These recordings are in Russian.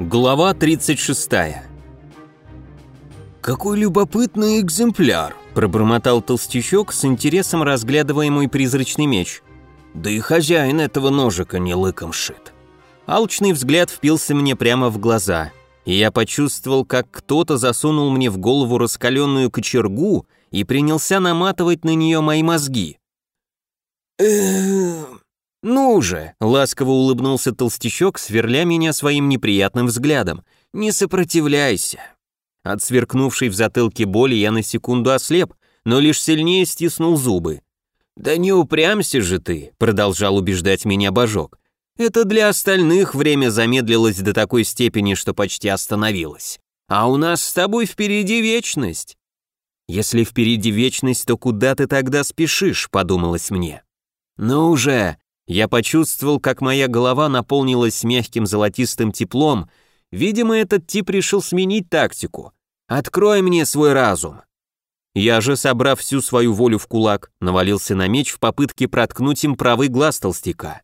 Глава 36 «Какой любопытный экземпляр!» – пробормотал толстячок с интересом разглядывая мой призрачный меч. «Да и хозяин этого ножика не лыком шит». Алчный взгляд впился мне прямо в глаза, и я почувствовал, как кто-то засунул мне в голову раскаленную кочергу и принялся наматывать на нее мои мозги. «Эм, «Ну же!» — ласково улыбнулся толстячок, сверля меня своим неприятным взглядом. «Не сопротивляйся!» От сверкнувшей в затылке боли я на секунду ослеп, но лишь сильнее стиснул зубы. «Да не упрямься же ты!» — продолжал убеждать меня Божок. «Это для остальных время замедлилось до такой степени, что почти остановилось. А у нас с тобой впереди вечность!» «Если впереди вечность, то куда ты тогда спешишь?» — подумалось мне. «Ну уже!» Я почувствовал, как моя голова наполнилась мягким золотистым теплом. Видимо, этот тип решил сменить тактику. «Открой мне свой разум!» Я же, собрав всю свою волю в кулак, навалился на меч в попытке проткнуть им правый глаз толстяка.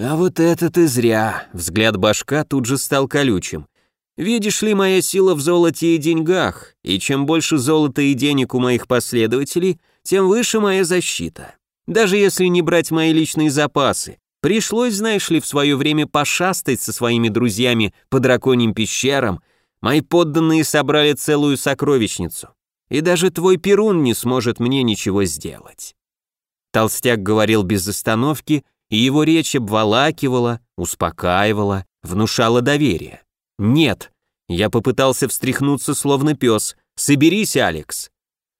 «А вот это ты зря!» — взгляд башка тут же стал колючим. «Видишь ли, моя сила в золоте и деньгах, и чем больше золота и денег у моих последователей, тем выше моя защита. Даже если не брать мои личные запасы. Пришлось, знаешь ли, в свое время пошастать со своими друзьями по драконьим пещерам. Мои подданные собрали целую сокровищницу. И даже твой Перун не сможет мне ничего сделать. Толстяк говорил без остановки, и его речь обволакивала, успокаивала, внушала доверие. «Нет», я попытался встряхнуться, словно пес. «Соберись, Алекс!»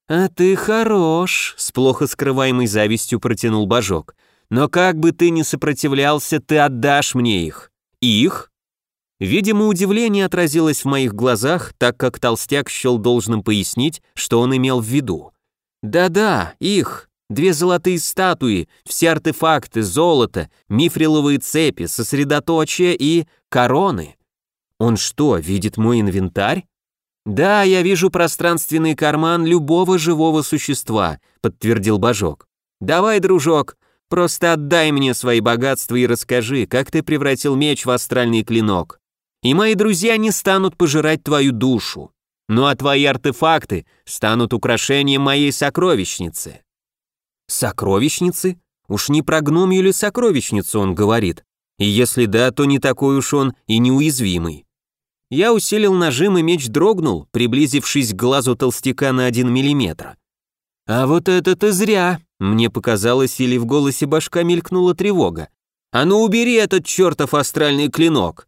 «А ты хорош», — с плохо скрываемой завистью протянул Божок. «Но как бы ты ни сопротивлялся, ты отдашь мне их». «Их?» Видимо, удивление отразилось в моих глазах, так как толстяк счел должным пояснить, что он имел в виду. «Да-да, их. Две золотые статуи, все артефакты, золото, мифриловые цепи, сосредоточия и короны». «Он что, видит мой инвентарь?» «Да, я вижу пространственный карман любого живого существа», подтвердил Божок. «Давай, дружок, просто отдай мне свои богатства и расскажи, как ты превратил меч в астральный клинок. И мои друзья не станут пожирать твою душу. Ну а твои артефакты станут украшением моей сокровищницы». «Сокровищницы? Уж не про гномью ли сокровищницу он говорит? И если да, то не такой уж он и неуязвимый. Я усилил нажим, и меч дрогнул, приблизившись к глазу толстяка на один миллиметр. «А вот это ты зря!» Мне показалось, или в голосе башка мелькнула тревога. «А ну убери этот чертов астральный клинок!»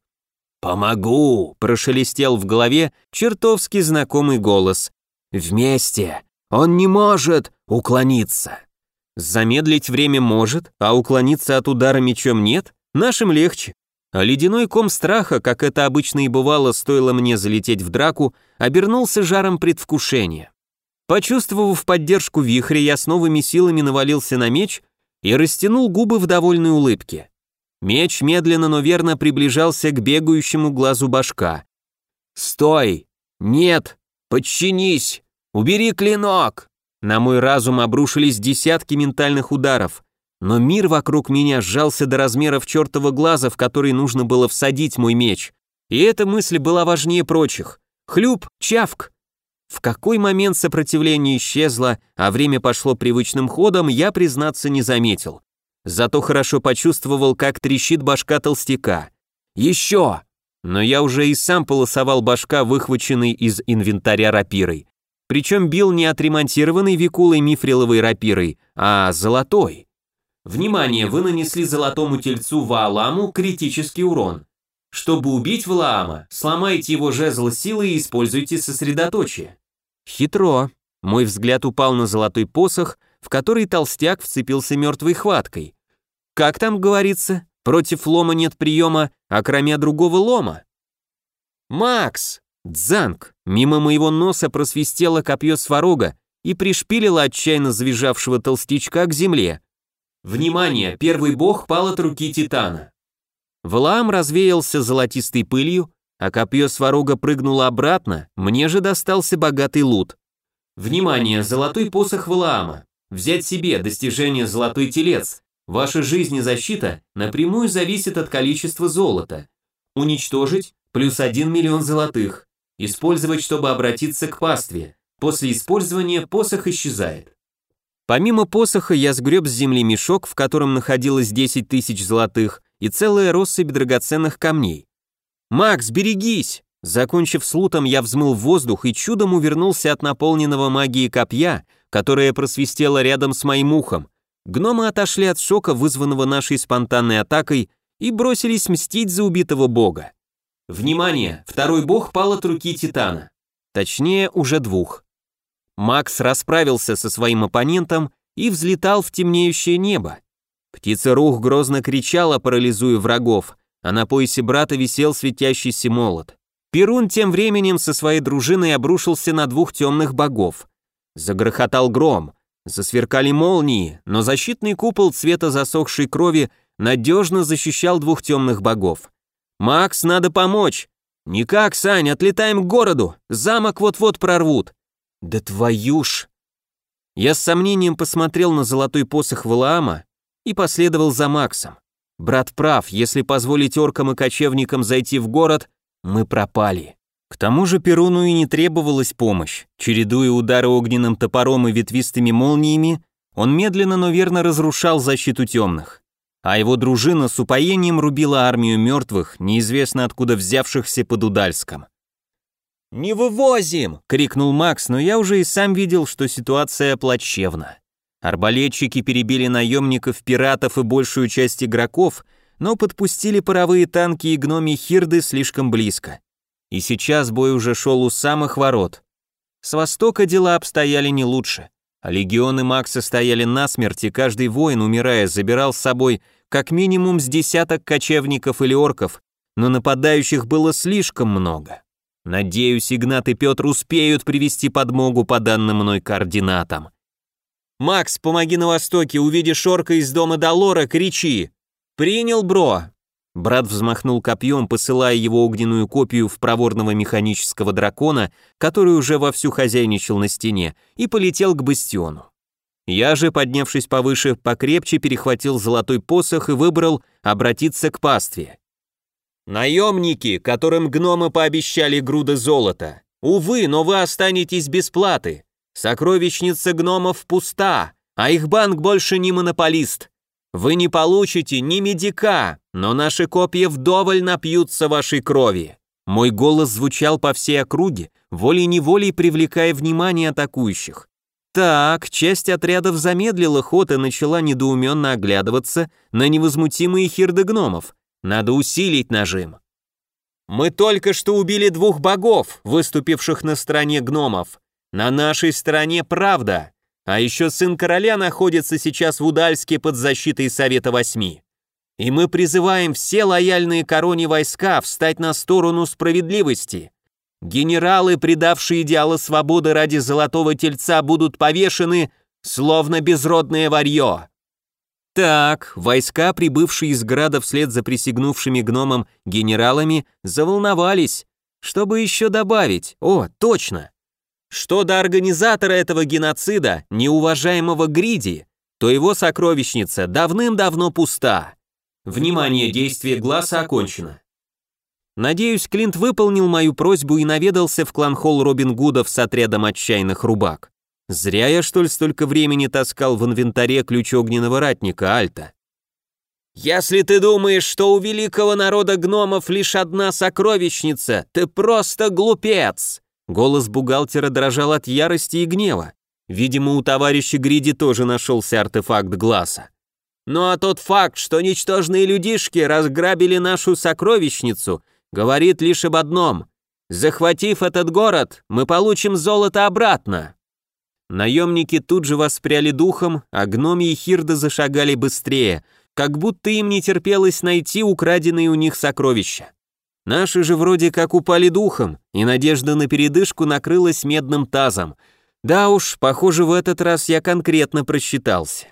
«Помогу!» – прошелестел в голове чертовски знакомый голос. «Вместе! Он не может уклониться!» Замедлить время может, а уклониться от удара мечом нет? Нашим легче. А ледяной ком страха, как это обычно и бывало, стоило мне залететь в драку, обернулся жаром предвкушения. Почувствовав поддержку вихря, я с новыми силами навалился на меч и растянул губы в довольной улыбке. Меч медленно, но верно приближался к бегающему глазу башка. «Стой! Нет! Подчинись! Убери клинок!» На мой разум обрушились десятки ментальных ударов. Но мир вокруг меня сжался до размеров чертова глаза, в который нужно было всадить мой меч. И эта мысль была важнее прочих. Хлюп, чавк. В какой момент сопротивление исчезло, а время пошло привычным ходом, я, признаться, не заметил. Зато хорошо почувствовал, как трещит башка толстяка. Еще! Но я уже и сам полосовал башка, выхваченный из инвентаря рапирой. Причем бил не отремонтированной викулой мифриловой рапирой, а золотой. Внимание, вы нанесли золотому тельцу Вааламу критический урон. Чтобы убить Валаама, сломайте его жезл силы и используйте сосредоточие. Хитро. Мой взгляд упал на золотой посох, в который толстяк вцепился мертвой хваткой. Как там говорится, против лома нет приема, а кроме другого лома. Макс! Дзанг! Мимо моего носа просвистело копье сварога и пришпилило отчаянно завизжавшего толстячка к земле. Внимание, первый бог пал от руки Титана. Валаам развеялся золотистой пылью, а копье сварога прыгнуло обратно, мне же достался богатый лут. Внимание, золотой посох Валаама. Взять себе достижение золотой телец. Ваша жизнь и защита напрямую зависит от количества золота. Уничтожить плюс 1 миллион золотых. Использовать, чтобы обратиться к пастве. После использования посох исчезает. Помимо посоха я сгреб с земли мешок, в котором находилось 10 тысяч золотых и целая россыпь драгоценных камней. «Макс, берегись!» Закончив с лутом, я взмыл воздух и чудом увернулся от наполненного магией копья, которое просвистело рядом с моим ухом. Гномы отошли от шока, вызванного нашей спонтанной атакой, и бросились мстить за убитого бога. Внимание! Второй бог пал от руки Титана. Точнее, уже двух. Макс расправился со своим оппонентом и взлетал в темнеющее небо. Птица-рух грозно кричала, парализуя врагов, а на поясе брата висел светящийся молот. Перун тем временем со своей дружиной обрушился на двух темных богов. Загрохотал гром, засверкали молнии, но защитный купол цвета засохшей крови надежно защищал двух темных богов. «Макс, надо помочь!» «Никак, Сань, отлетаем к городу! Замок вот-вот прорвут!» «Да твою ж!» Я с сомнением посмотрел на золотой посох Валаама и последовал за Максом. Брат прав, если позволить оркам и кочевникам зайти в город, мы пропали. К тому же Перуну и не требовалась помощь. Чередуя удары огненным топором и ветвистыми молниями, он медленно, но верно разрушал защиту темных. А его дружина с упоением рубила армию мертвых, неизвестно откуда взявшихся под Удальском. «Не вывозим!» — крикнул Макс, но я уже и сам видел, что ситуация плачевна. Арбалетчики перебили наемников, пиратов и большую часть игроков, но подпустили паровые танки и гноми Хирды слишком близко. И сейчас бой уже шел у самых ворот. С востока дела обстояли не лучше. А легионы Макса стояли насмерть, и каждый воин, умирая, забирал с собой как минимум с десяток кочевников или орков, но нападающих было слишком много. Надеюсь, Игнат и Петр успеют привести подмогу по данным мной координатам. «Макс, помоги на востоке, увидишь орка из дома Долора, кричи!» «Принял, бро!» Брат взмахнул копьем, посылая его огненную копию в проворного механического дракона, который уже вовсю хозяйничал на стене, и полетел к бастиону. Я же, поднявшись повыше, покрепче перехватил золотой посох и выбрал обратиться к пастве. «Наемники, которым гномы пообещали груды золота. Увы, но вы останетесь без платы. Сокровищница гномов пуста, а их банк больше не монополист. Вы не получите ни медика, но наши копья вдоволь напьются вашей крови». Мой голос звучал по всей округе, волей-неволей привлекая внимание атакующих. Так, часть отрядов замедлила ход и начала недоуменно оглядываться на невозмутимые хирды гномов. Надо усилить нажим. Мы только что убили двух богов, выступивших на стороне гномов. На нашей стороне правда. А еще сын короля находится сейчас в Удальске под защитой Совета Восьми. И мы призываем все лояльные короне войска встать на сторону справедливости. Генералы, предавшие идеалы свободы ради золотого тельца, будут повешены, словно безродное варье. Так, войска, прибывшие из града вслед за присягнувшими гномом генералами, заволновались. Чтобы еще добавить? О, точно! Что до организатора этого геноцида, неуважаемого Гриди, то его сокровищница давным-давно пуста. Внимание, действие глаза окончено. Надеюсь, Клинт выполнил мою просьбу и наведался в клан-холл Робин Гудов с отрядом отчаянных рубак. Зря я, что ли, столько времени таскал в инвентаре ключ огненного ратника Альта. «Если ты думаешь, что у великого народа гномов лишь одна сокровищница, ты просто глупец!» Голос бухгалтера дрожал от ярости и гнева. Видимо, у товарища Гриди тоже нашелся артефакт глаза. «Ну а тот факт, что ничтожные людишки разграбили нашу сокровищницу – говорит лишь об одном. Захватив этот город, мы получим золото обратно. Наемники тут же воспряли духом, а гноми и хирды зашагали быстрее, как будто им не терпелось найти украденные у них сокровища. Наши же вроде как упали духом, и надежда на передышку накрылась медным тазом. Да уж, похоже, в этот раз я конкретно просчитался.